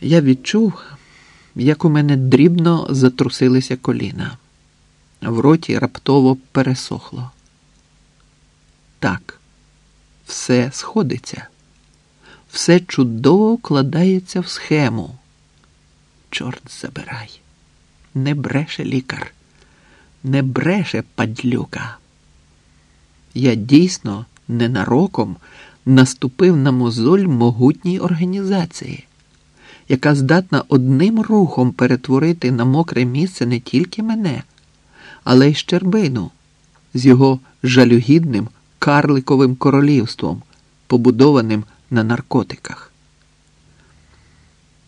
Я відчув, як у мене дрібно затрусилися коліна. В роті раптово пересохло. Так, все сходиться, все чудово вкладається в схему. Чорт забирай, не бреше лікар, не бреше падлюка. Я дійсно ненароком наступив на мозоль могутній організації, яка здатна одним рухом перетворити на мокре місце не тільки мене, але й Щербину з його жалюгідним карликовим королівством, побудованим на наркотиках.